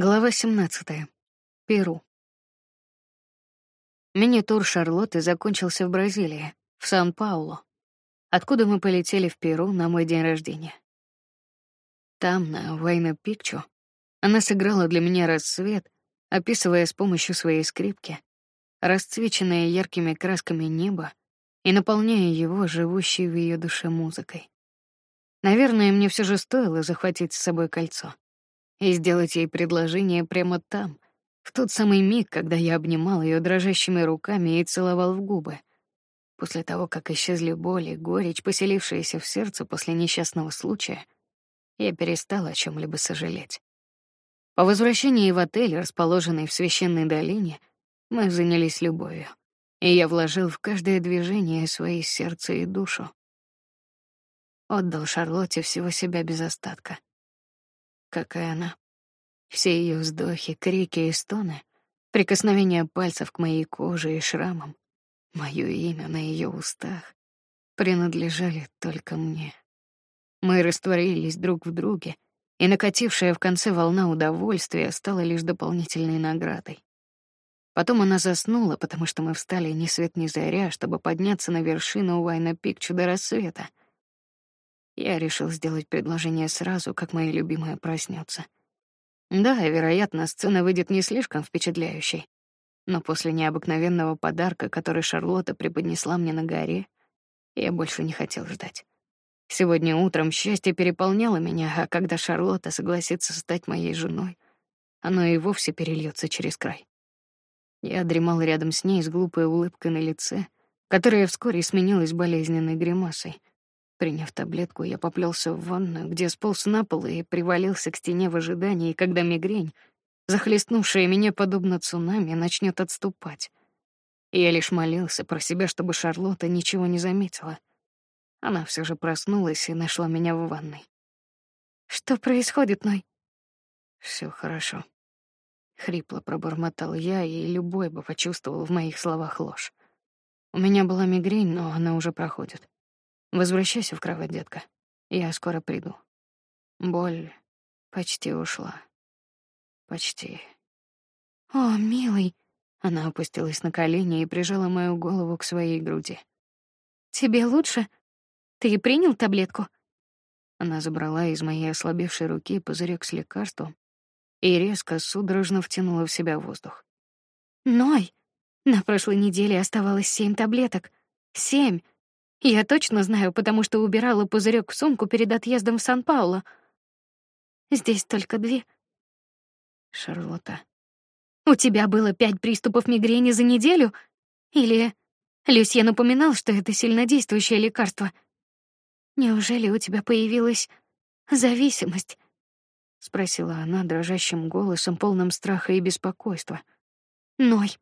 Глава 17. Перу. Мини-тур Шарлотты закончился в Бразилии, в Сан-Паулу, откуда мы полетели в Перу на мой день рождения. Там, на Вайна Пикчу, она сыграла для меня рассвет, описывая с помощью своей скрипки расцвеченное яркими красками небо и наполняя его живущей в ее душе музыкой. Наверное, мне все же стоило захватить с собой кольцо и сделать ей предложение прямо там, в тот самый миг, когда я обнимал ее дрожащими руками и целовал в губы. После того, как исчезли боль и горечь, поселившиеся в сердце после несчастного случая, я перестал о чем либо сожалеть. По возвращении в отель, расположенный в священной долине, мы занялись любовью, и я вложил в каждое движение свои сердце и душу. Отдал Шарлотте всего себя без остатка как и она. Все ее вздохи, крики и стоны, прикосновения пальцев к моей коже и шрамам, мое имя на ее устах принадлежали только мне. Мы растворились друг в друге, и накатившая в конце волна удовольствия стала лишь дополнительной наградой. Потом она заснула, потому что мы встали ни свет ни заря, чтобы подняться на вершину Уайна Пик до рассвета. Я решил сделать предложение сразу, как моя любимая проснется. Да, вероятно, сцена выйдет не слишком впечатляющей, но после необыкновенного подарка, который Шарлотта преподнесла мне на горе, я больше не хотел ждать. Сегодня утром счастье переполняло меня, а когда Шарлотта согласится стать моей женой, оно и вовсе перельется через край. Я дремал рядом с ней с глупой улыбкой на лице, которая вскоре сменилась болезненной гримасой. Приняв таблетку, я поплелся в ванную, где сполз на пол и привалился к стене в ожидании, когда мигрень, захлестнувшая меня подобно цунами, начнет отступать. Я лишь молился про себя, чтобы Шарлотта ничего не заметила. Она все же проснулась и нашла меня в ванной. Что происходит, Ной? Все хорошо. Хрипло пробормотал я, и любой бы почувствовал в моих словах ложь. У меня была мигрень, но она уже проходит. Возвращайся в кровать, детка. Я скоро приду. Боль почти ушла. Почти. О, милый. Она опустилась на колени и прижала мою голову к своей груди. Тебе лучше? Ты принял таблетку? Она забрала из моей ослабевшей руки пузырек с лекарством и резко судорожно втянула в себя воздух. Ной, на прошлой неделе оставалось семь таблеток. Семь. Я точно знаю, потому что убирала пузырек в сумку перед отъездом в Сан-Пауло. Здесь только две. Шарлотта. У тебя было пять приступов мигрени за неделю? Или Люсьен напоминал, что это сильнодействующее лекарство? Неужели у тебя появилась зависимость? спросила она дрожащим голосом, полным страха и беспокойства. Ной,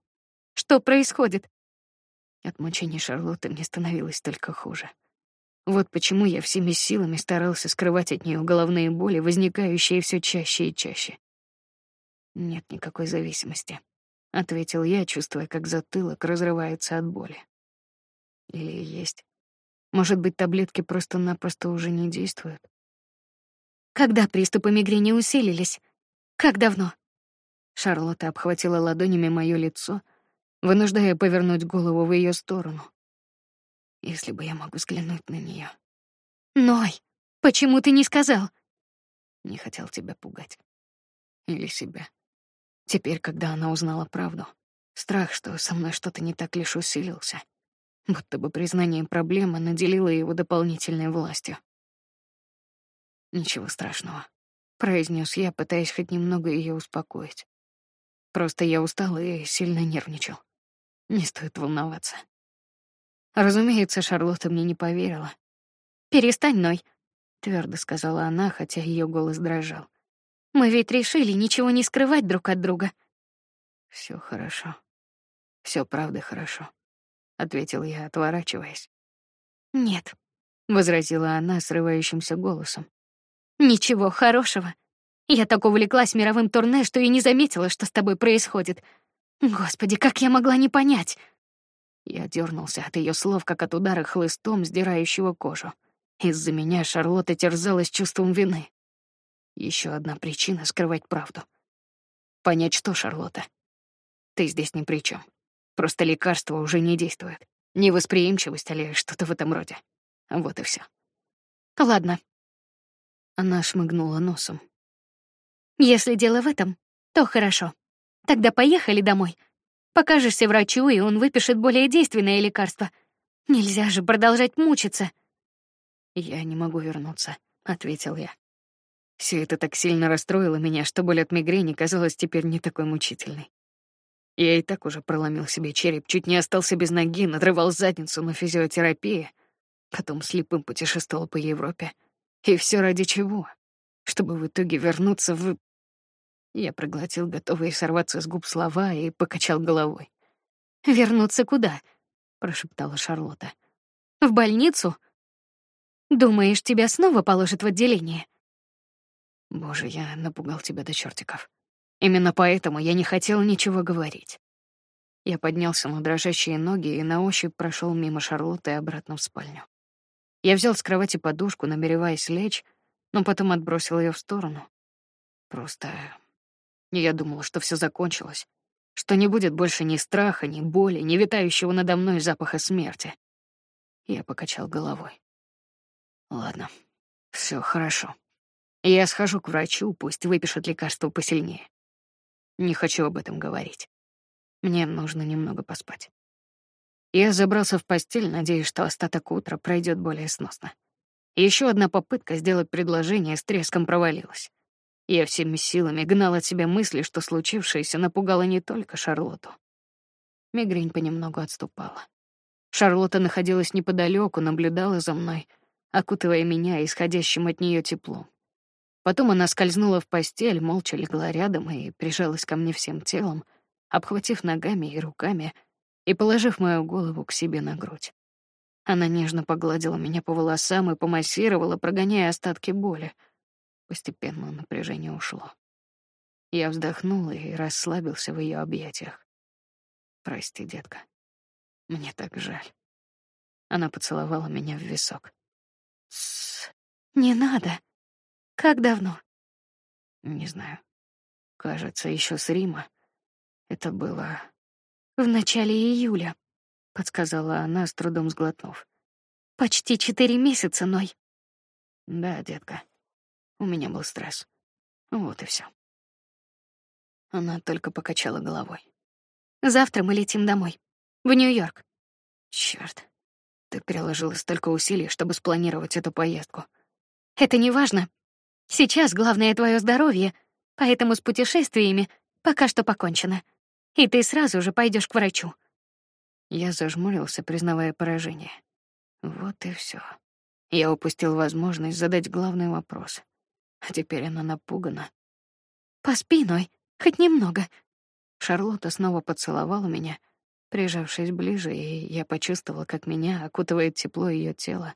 что происходит? От мучений Шарлотты мне становилось только хуже. Вот почему я всеми силами старался скрывать от нее головные боли, возникающие все чаще и чаще. Нет никакой зависимости, ответил я, чувствуя, как затылок разрывается от боли. Или есть? Может быть, таблетки просто-напросто уже не действуют? Когда приступы мигрени усилились? Как давно? Шарлотта обхватила ладонями мое лицо, вынуждая повернуть голову в ее сторону. Если бы я мог взглянуть на нее. Ной, почему ты не сказал? Не хотел тебя пугать. Или себя. Теперь, когда она узнала правду, страх, что со мной что-то не так, лишь усилился. Будто бы признание проблемы наделило его дополнительной властью. Ничего страшного, произнес я, пытаясь хоть немного ее успокоить. Просто я устал и сильно нервничал. Не стоит волноваться. Разумеется, Шарлотта мне не поверила. Перестань, Ной, твердо сказала она, хотя ее голос дрожал. Мы ведь решили ничего не скрывать друг от друга. Все хорошо. Все правда хорошо, ответил я, отворачиваясь. Нет, возразила она срывающимся голосом. Ничего хорошего. Я так увлеклась мировым турне, что и не заметила, что с тобой происходит. Господи, как я могла не понять? Я дернулся от ее слов, как от удара хлыстом, сдирающего кожу. Из-за меня Шарлотта терзалась чувством вины. Еще одна причина скрывать правду. Понять, что, Шарлотта? Ты здесь ни при чем. Просто лекарство уже не действует. Невосприимчивость или что-то в этом роде. Вот и все. Ладно. Она шмыгнула носом. Если дело в этом, то хорошо. Тогда поехали домой. Покажешься врачу, и он выпишет более действенное лекарство. Нельзя же продолжать мучиться. Я не могу вернуться, ответил я. Все это так сильно расстроило меня, что боль от мигрени казалась теперь не такой мучительной. Я и так уже проломил себе череп, чуть не остался без ноги, надрывал задницу на физиотерапии, потом слепым путешествовал по Европе. И все ради чего? Чтобы в итоге вернуться в... Я проглотил готовые сорваться с губ слова и покачал головой. «Вернуться куда?» — прошептала Шарлотта. «В больницу? Думаешь, тебя снова положат в отделение?» Боже, я напугал тебя до чертиков. Именно поэтому я не хотел ничего говорить. Я поднялся на дрожащие ноги и на ощупь прошел мимо Шарлотты обратно в спальню. Я взял с кровати подушку, намереваясь лечь, но потом отбросил ее в сторону. Просто я думал, что все закончилось, что не будет больше ни страха, ни боли, ни витающего надо мной запаха смерти. Я покачал головой. Ладно, все хорошо. Я схожу к врачу, пусть выпишет лекарство посильнее. Не хочу об этом говорить. Мне нужно немного поспать. Я забрался в постель, надеясь, что остаток утра пройдет более сносно. Еще одна попытка сделать предложение с треском провалилась. Я всеми силами гнал от себя мысли, что случившееся напугало не только Шарлотту. Мигрень понемногу отступала. Шарлотта находилась неподалеку, наблюдала за мной, окутывая меня исходящим от нее теплом. Потом она скользнула в постель, молча легла рядом и прижалась ко мне всем телом, обхватив ногами и руками и положив мою голову к себе на грудь. Она нежно погладила меня по волосам и помассировала, прогоняя остатки боли. Постепенно напряжение ушло. Я вздохнул и расслабился в ее объятиях. Прости, детка. Мне так жаль. Она поцеловала меня в висок. Тссс, не надо. Как давно? Не знаю. Кажется, еще с Рима. Это было в начале июля, подсказала она, с трудом сглотнув. Почти четыре месяца, Ной. Да, детка. У меня был стресс. Вот и все. Она только покачала головой. Завтра мы летим домой, в Нью-Йорк. Черт, ты приложила столько усилий, чтобы спланировать эту поездку. Это не важно. Сейчас главное твое здоровье, поэтому с путешествиями пока что покончено. И ты сразу же пойдешь к врачу. Я зажмурился, признавая поражение. Вот и все. Я упустил возможность задать главный вопрос. А теперь она напугана. По спиной, хоть немного. Шарлотта снова поцеловала меня, прижавшись ближе, и я почувствовал, как меня окутывает тепло ее тела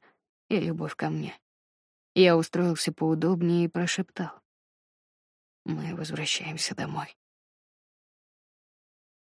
и любовь ко мне. Я устроился поудобнее и прошептал: "Мы возвращаемся домой".